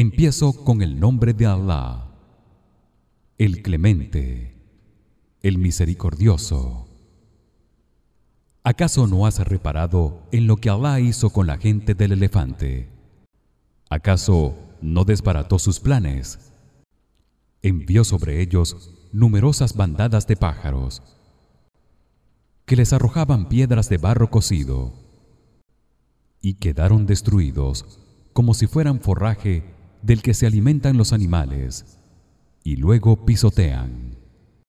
Empiezo con el nombre de Allah, el Clemente, el Misericordioso. ¿Acaso no has reparado en lo que Allah hizo con la gente del elefante? ¿Acaso no desbarató sus planes? Envió sobre ellos numerosas bandadas de pájaros que les arrojaban piedras de barro cocido y quedaron destruidos como si fueran forraje del que se alimentan los animales y luego pisotean